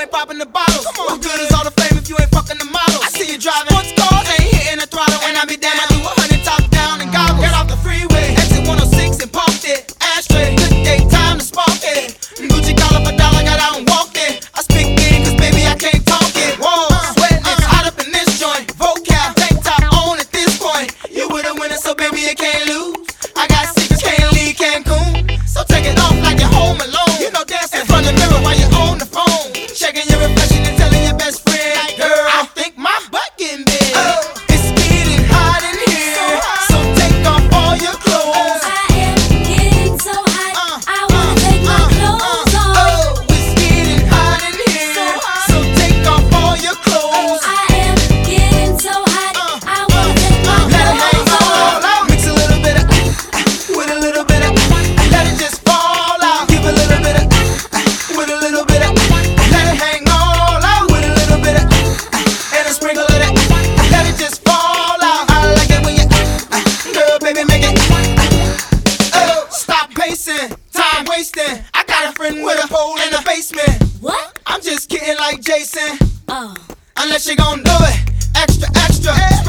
ain't popping the bottles. Come on, what good is all the fame if you ain't fucking the models? I see you driving sports cars, ain't hitting the throttle, and I be down. I do a hundred top down and gobble. Get off the freeway, exit 106 and parked it. Ashtray, good day, time to spark it. Gucci collar for dollar, got out and walked it. I speak big, baby, I can't talk it. Whoa, uh, sweating, it's hot up in this joint. Vocal, tank top on at this point. You with a winner, so baby, it can't. like Jason. Uh. Unless you gon' do it extra, extra. Hey.